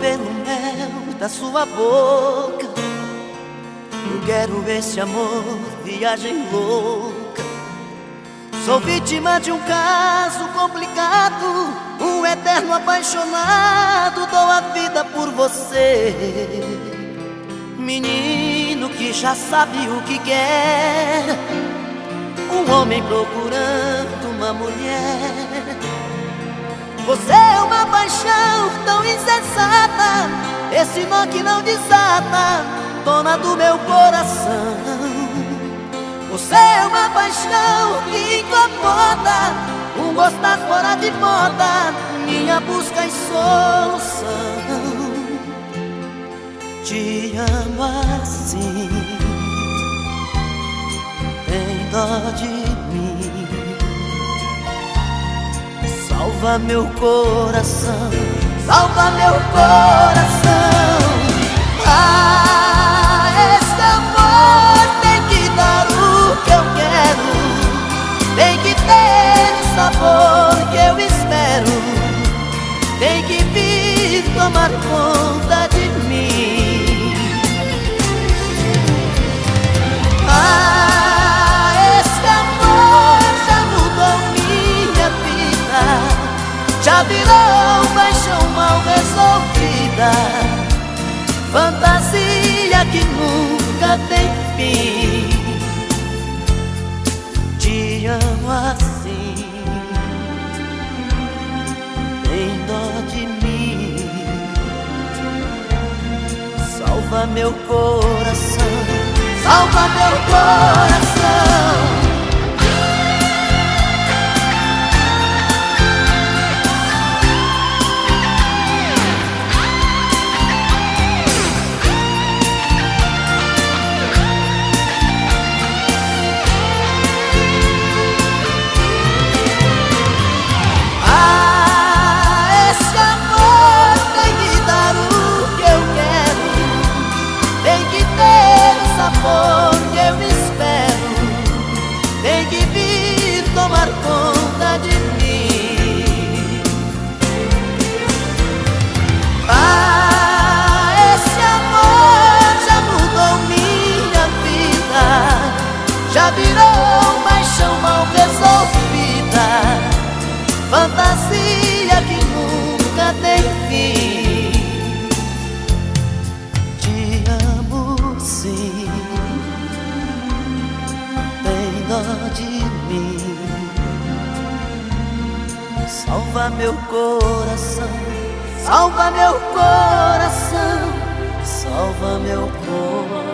pelo mel da sua boca. Eu quero esse amor, viagem louca. Sou vítima de um caso complicado, um eterno apaixonado. Dou a vida por você, menino que já sabe o que quer. Um homem procurando uma mulher. Você é uma paixão tão insensata, esse nó que não desata, dona do meu coração. Você é uma paixão que incomoda, um gostar fora de moda, minha busca e solução. Te amo assim, tem dó de Salva meu coração, salva meu coração. Ah, esse amor tem que dar o que eu quero, tem que ter o sabor que eu espero, tem que vir tomar conta resolvida Fantasia que nunca tem fim. Te amo assim. Tem dó de mim. Salva meu coração. Salva meu coração Salva meu coração, salva meu coração, salva meu coração.